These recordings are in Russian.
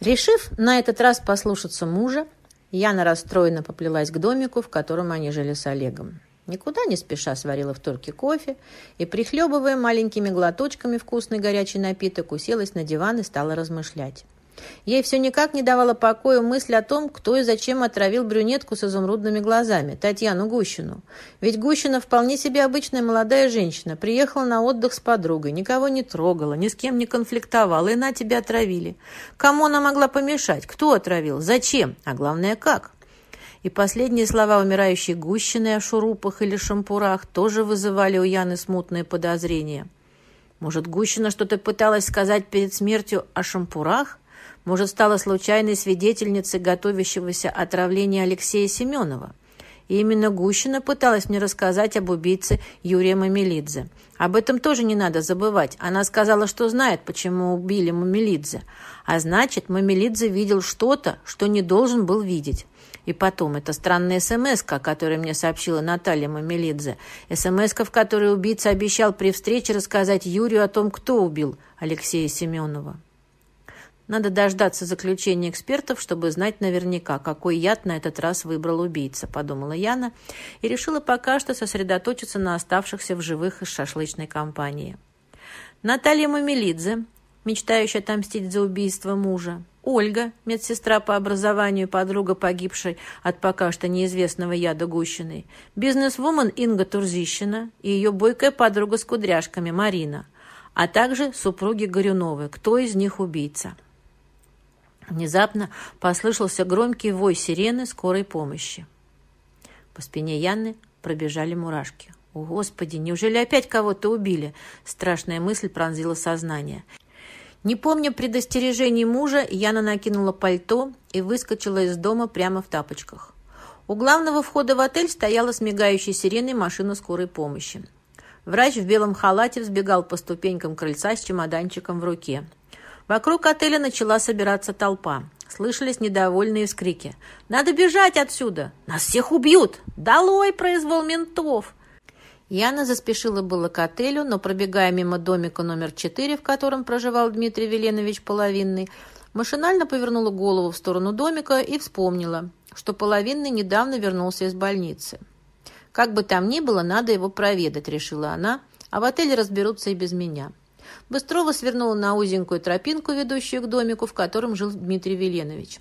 Решив на этот раз послушаться мужа, Яна расстроенно поплелась к домику, в котором они жили с Олегом. Никуда не спеша сварила в турке кофе и, прихлебывая маленькими глоточками вкусный горячий напиток, уселась на диван и стала размышлять. Ей все никак не давала покоя мысль о том, кто и зачем отравил брюнетку с изумрудными глазами, Татьяну Гущину. Ведь Гущина вполне себе обычная молодая женщина, приехала на отдых с подругой, никого не трогала, ни с кем не конфликтовала, и на тебя отравили. Кому она могла помешать? Кто отравил? Зачем? А главное, как? И последние слова умирающей Гущины о шурупах или шампурах тоже вызывали у Яны смутные подозрения. Может, Гущина что-то пыталась сказать перед смертью о шампурах? Может, стала случайной свидетельницей готовящегося отравления Алексея Семенова. И именно Гущина пыталась мне рассказать об убийце Юрия Мамелидзе. Об этом тоже не надо забывать. Она сказала, что знает, почему убили Мамелидзе. А значит, Мамелидзе видел что-то, что не должен был видеть. И потом, это странная смс которую мне сообщила Наталья Мамелидзе. смс в которой убийца обещал при встрече рассказать Юрию о том, кто убил Алексея Семенова. Надо дождаться заключения экспертов, чтобы знать наверняка, какой яд на этот раз выбрал убийца, подумала Яна и решила пока что сосредоточиться на оставшихся в живых из шашлычной компании. Наталья Мамелидзе, мечтающая отомстить за убийство мужа, Ольга, медсестра по образованию подруга погибшей от пока что неизвестного яда Гущиной, бизнесвумен Инга Турзищина и ее бойкая подруга с кудряшками Марина, а также супруги Горюновы, кто из них убийца. Внезапно послышался громкий вой сирены скорой помощи. По спине Яны пробежали мурашки. «О, Господи, неужели опять кого-то убили?» Страшная мысль пронзила сознание. Не помня предостережений мужа, Яна накинула пальто и выскочила из дома прямо в тапочках. У главного входа в отель стояла с мигающей сиреной машина скорой помощи. Врач в белом халате взбегал по ступенькам крыльца с чемоданчиком в руке. Вокруг отеля начала собираться толпа. Слышались недовольные вскрики. «Надо бежать отсюда! Нас всех убьют! Долой произвол ментов!» Яна заспешила было к отелю, но, пробегая мимо домика номер 4, в котором проживал Дмитрий Веленович Половинный, машинально повернула голову в сторону домика и вспомнила, что Половинный недавно вернулся из больницы. «Как бы там ни было, надо его проведать», — решила она, «а в отеле разберутся и без меня». Быстрова свернула на узенькую тропинку, ведущую к домику, в котором жил Дмитрий Веленович.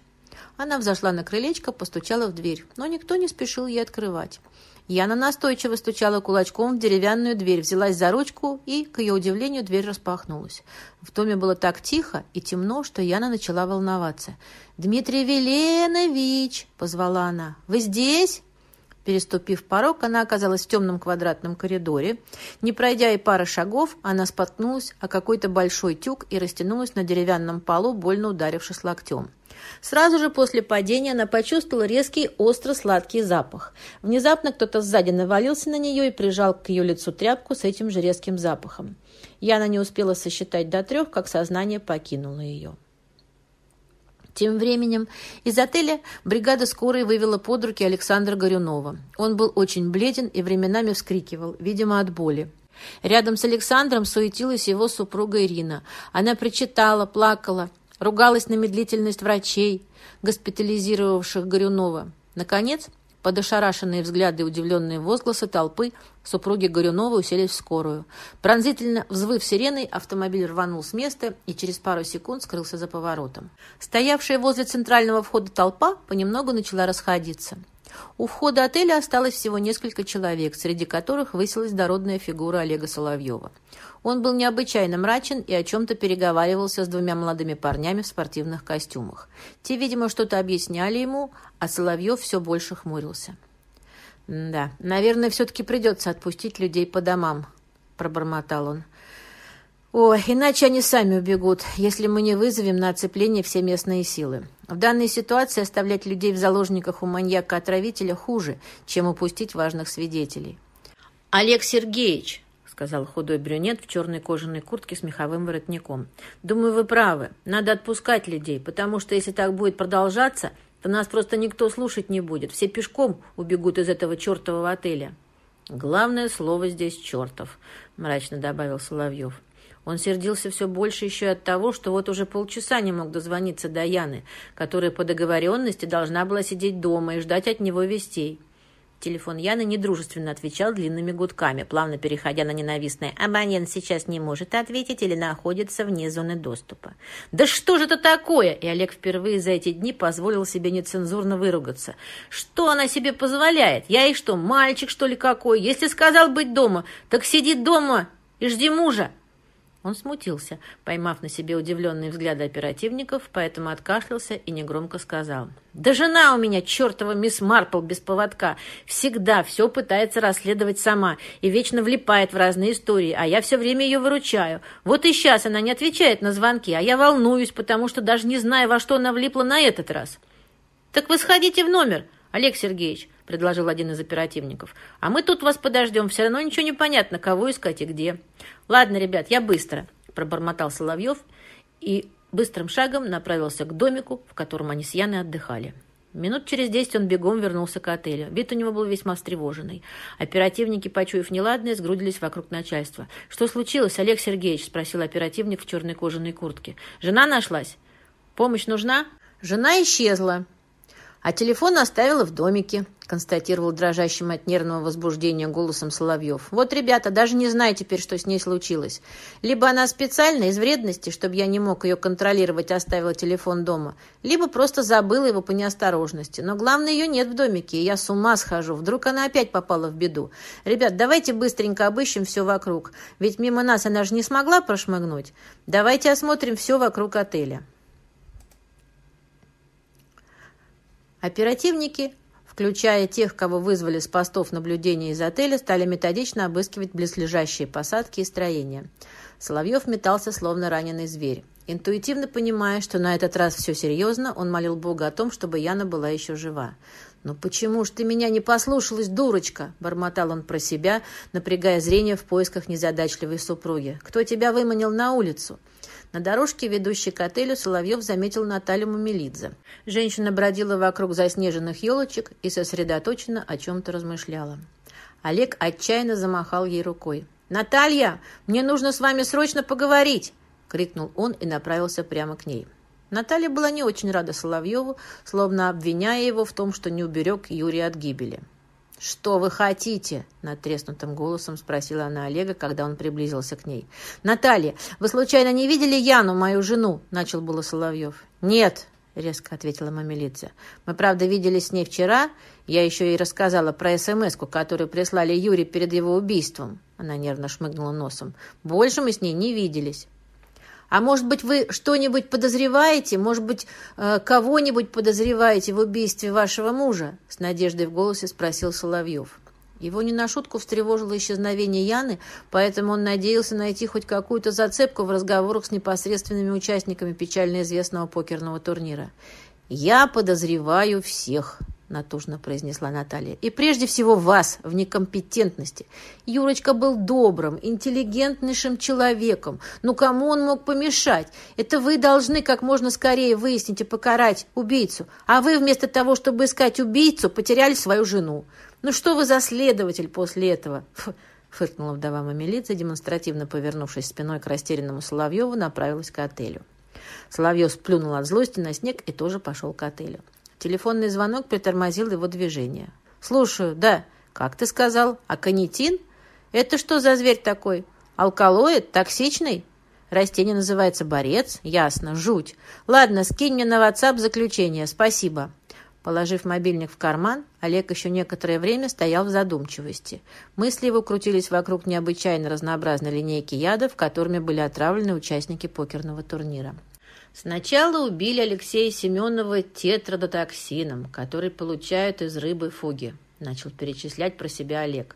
Она взошла на крылечко, постучала в дверь, но никто не спешил ей открывать. Яна настойчиво стучала кулачком в деревянную дверь, взялась за ручку, и, к ее удивлению, дверь распахнулась. В доме было так тихо и темно, что Яна начала волноваться. «Дмитрий Веленович!» — позвала она. «Вы здесь?» Переступив порог, она оказалась в темном квадратном коридоре. Не пройдя и пары шагов, она споткнулась о какой-то большой тюк и растянулась на деревянном полу, больно ударившись локтем. Сразу же после падения она почувствовала резкий остро-сладкий запах. Внезапно кто-то сзади навалился на нее и прижал к ее лицу тряпку с этим же резким запахом. Яна не успела сосчитать до трех, как сознание покинуло ее. Тем временем из отеля бригада скорой вывела под руки Александра Горюнова. Он был очень бледен и временами вскрикивал, видимо, от боли. Рядом с Александром суетилась его супруга Ирина. Она причитала, плакала, ругалась на медлительность врачей, госпитализировавших Горюнова. Наконец, под ошарашенные взгляды и удивленные возгласы толпы супруги Горюновой уселись в скорую. Пронзительно взвыв сиреной, автомобиль рванул с места и через пару секунд скрылся за поворотом. Стоявшая возле центрального входа толпа понемногу начала расходиться. У входа отеля осталось всего несколько человек, среди которых высилась дородная фигура Олега Соловьева. Он был необычайно мрачен и о чем-то переговаривался с двумя молодыми парнями в спортивных костюмах. Те, видимо, что-то объясняли ему, а Соловьев все больше хмурился. «Да, наверное, все-таки придется отпустить людей по домам», — пробормотал он. «Ой, иначе они сами убегут, если мы не вызовем на оцепление все местные силы. В данной ситуации оставлять людей в заложниках у маньяка-отравителя хуже, чем упустить важных свидетелей». «Олег Сергеевич», сказал худой брюнет в черной кожаной куртке с меховым воротником. «Думаю, вы правы. Надо отпускать людей, потому что если так будет продолжаться, то нас просто никто слушать не будет. Все пешком убегут из этого чертового отеля». «Главное слово здесь «чертов», — мрачно добавил Соловьев. Он сердился все больше еще от того, что вот уже полчаса не мог дозвониться до Яны, которая по договоренности должна была сидеть дома и ждать от него вестей. Телефон Яны недружественно отвечал длинными гудками, плавно переходя на ненавистное «абонент сейчас не может ответить или находится вне зоны доступа». «Да что же это такое?» И Олег впервые за эти дни позволил себе нецензурно выругаться. «Что она себе позволяет? Я и что, мальчик, что ли, какой? Если сказал быть дома, так сиди дома и жди мужа». Он смутился, поймав на себе удивленные взгляды оперативников, поэтому откашлялся и негромко сказал. «Да жена у меня, чертова мисс Марпл без поводка, всегда все пытается расследовать сама и вечно влипает в разные истории, а я все время ее выручаю. Вот и сейчас она не отвечает на звонки, а я волнуюсь, потому что даже не знаю, во что она влипла на этот раз». «Так вы сходите в номер, Олег Сергеевич», — предложил один из оперативников. «А мы тут вас подождем, все равно ничего не понятно, кого искать и где». «Ладно, ребят, я быстро», – пробормотал Соловьев и быстрым шагом направился к домику, в котором они с Яной отдыхали. Минут через десять он бегом вернулся к отелю. Вид у него был весьма встревоженный. Оперативники, почуяв неладное, сгрудились вокруг начальства. «Что случилось, Олег Сергеевич?» – спросил оперативник в черной кожаной куртке. «Жена нашлась? Помощь нужна?» «Жена исчезла», а телефон оставила в домике, констатировал дрожащим от нервного возбуждения голосом Соловьев. Вот, ребята, даже не знаю теперь, что с ней случилось. Либо она специально, из вредности, чтобы я не мог ее контролировать, оставила телефон дома, либо просто забыла его по неосторожности. Но главное, ее нет в домике, и я с ума схожу. Вдруг она опять попала в беду. Ребят, давайте быстренько обыщем все вокруг. Ведь мимо нас она же не смогла прошмыгнуть. Давайте осмотрим все вокруг отеля. Оперативники, включая тех, кого вызвали с постов наблюдения из отеля, стали методично обыскивать близлежащие посадки и строения. Соловьев метался, словно раненый зверь. Интуитивно понимая, что на этот раз все серьезно, он молил Бога о том, чтобы Яна была еще жива. «Ну почему ж ты меня не послушалась, дурочка?» – бормотал он про себя, напрягая зрение в поисках незадачливой супруги. «Кто тебя выманил на улицу?» На дорожке, ведущей к отелю, Соловьев заметил Наталью Мамелидзе. Женщина бродила вокруг заснеженных елочек и сосредоточенно о чем-то размышляла. Олег отчаянно замахал ей рукой. «Наталья, мне нужно с вами срочно поговорить!» — крикнул он и направился прямо к ней. Наталья была не очень рада Соловьеву, словно обвиняя его в том, что не уберег Юрия от гибели. «Что вы хотите?» – надтреснутым голосом спросила она Олега, когда он приблизился к ней. «Наталья, вы случайно не видели Яну, мою жену?» – начал было Соловьев. «Нет», – резко ответила Мамелидзе. «Мы, правда, виделись с ней вчера. Я еще ей рассказала про СМС-ку, которую прислали Юре перед его убийством». Она нервно шмыгнула носом. «Больше мы с ней не виделись». А может быть, вы что-нибудь подозреваете? Может быть, э, кого-нибудь подозреваете в убийстве вашего мужа?» С надеждой в голосе спросил Соловьев. Его не на шутку встревожило исчезновение Яны, поэтому он надеялся найти хоть какую-то зацепку в разговорах с непосредственными участниками печально известного покерного турнира. «Я подозреваю всех», — натужно произнесла Наталья. «И прежде всего вас в некомпетентности. Юрочка был добрым, интеллигентнейшим человеком. Ну, кому он мог помешать? Это вы должны как можно скорее выяснить и покарать убийцу. А вы вместо того, чтобы искать убийцу, потеряли свою жену. Ну, что вы за следователь после этого?» Фыркнула вдова Мамелидзе, демонстративно повернувшись спиной к растерянному Соловьеву, направилась к отелю. Соловьев сплюнул от злости на снег и тоже пошел к отелю. Телефонный звонок притормозил его движение. «Слушаю, да. Как ты сказал? Аконитин? Это что за зверь такой? Алкалоид? Токсичный?» Растение называется борец. Ясно, жуть. Ладно, скинь мне на WhatsApp заключение. Спасибо. Положив мобильник в карман, Олег еще некоторое время стоял в задумчивости. Мысли его крутились вокруг необычайно разнообразной линейки ядов, которыми были отравлены участники покерного турнира. Сначала убили Алексея Семенова тетрадотоксином, который получают из рыбы фуги, начал перечислять про себя Олег.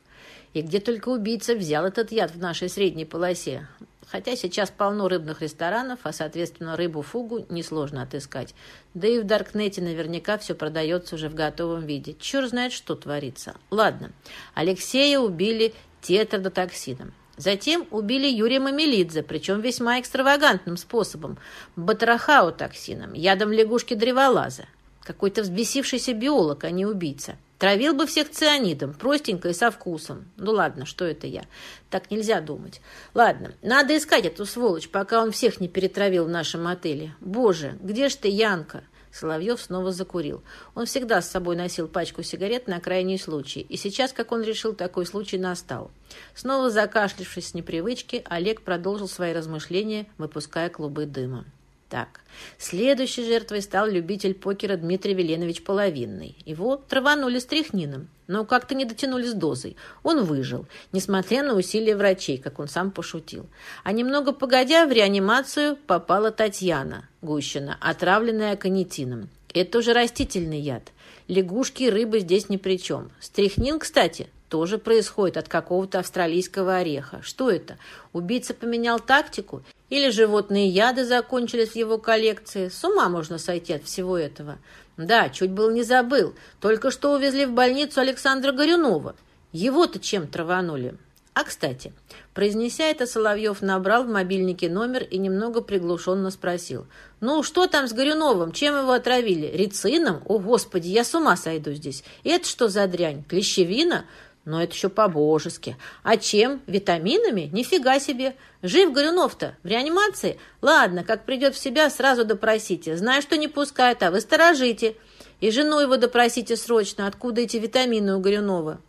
И где только убийца взял этот яд в нашей средней полосе. Хотя сейчас полно рыбных ресторанов, а, соответственно, рыбу-фугу несложно отыскать. Да и в Даркнете наверняка все продается уже в готовом виде. Черт знает, что творится. Ладно, Алексея убили тетрадотоксином. Затем убили Юрия Мамелидзе, причем весьма экстравагантным способом – батрахаотоксином, ядом лягушки-древолаза. Какой-то взбесившийся биолог, а не убийца. Травил бы всех цианидом, простенько и со вкусом. Ну ладно, что это я? Так нельзя думать. Ладно, надо искать эту сволочь, пока он всех не перетравил в нашем отеле. Боже, где ж ты, Янка? Соловьев снова закурил. Он всегда с собой носил пачку сигарет на крайний случай, и сейчас, как он решил, такой случай настал. Снова закашлившись с непривычки, Олег продолжил свои размышления, выпуская клубы дыма. Так, следующей жертвой стал любитель покера Дмитрий Веленович Половинный. Его траванули стряхнином, но как-то не дотянули с дозой. Он выжил, несмотря на усилия врачей, как он сам пошутил. А немного погодя в реанимацию попала Татьяна Гущина, отравленная канитином. Это уже растительный яд. Лягушки и рыбы здесь ни при чем. Стряхнин, кстати, тоже происходит от какого-то австралийского ореха. Что это? Убийца поменял тактику? Или животные яды закончились в его коллекции? С ума можно сойти от всего этого. Да, чуть был не забыл. Только что увезли в больницу Александра Горюнова. Его-то чем траванули? А, кстати, произнеся это, Соловьев набрал в мобильнике номер и немного приглушенно спросил. «Ну, что там с Горюновым? Чем его отравили? Рицином? О, Господи, я с ума сойду здесь. Это что за дрянь? Клещевина? Но это еще по-божески. А чем? Витаминами? Нифига себе. Жив Горюнов-то? В реанимации? Ладно, как придет в себя, сразу допросите. Знаю, что не пускают, а вы сторожите. И жену его допросите срочно. Откуда эти витамины у Горюнова?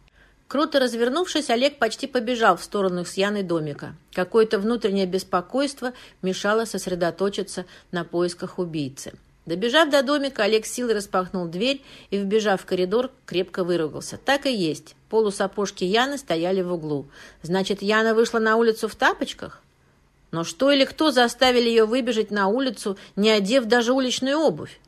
Круто развернувшись, Олег почти побежал в сторону с Яной домика. Какое-то внутреннее беспокойство мешало сосредоточиться на поисках убийцы. Добежав до домика, Олег силой распахнул дверь и, вбежав в коридор, крепко выругался. Так и есть. Полусапожки Яны стояли в углу. Значит, Яна вышла на улицу в тапочках? Но что или кто заставили ее выбежать на улицу, не одев даже уличную обувь?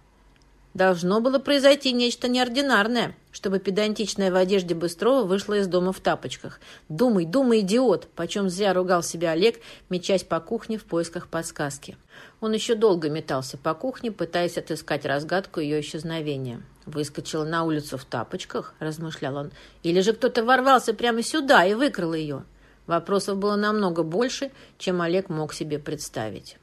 Должно было произойти нечто неординарное, чтобы педантичная в одежде Быстрова вышла из дома в тапочках. «Думай, думай, идиот!» Почем зря ругал себя Олег, мечась по кухне в поисках подсказки. Он еще долго метался по кухне, пытаясь отыскать разгадку ее исчезновения. «Выскочила на улицу в тапочках?» – размышлял он. «Или же кто-то ворвался прямо сюда и выкрал ее?» Вопросов было намного больше, чем Олег мог себе представить.